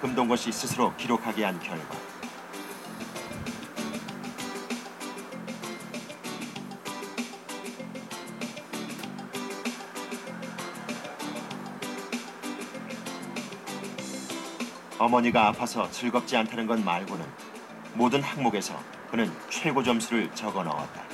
금동건 씨 스스로 기록하게 한 결과 어머니가 아파서 즐겁지 않다는 것 말고는 모든 항목에서 그는 최고 점수를 적어 넣었다.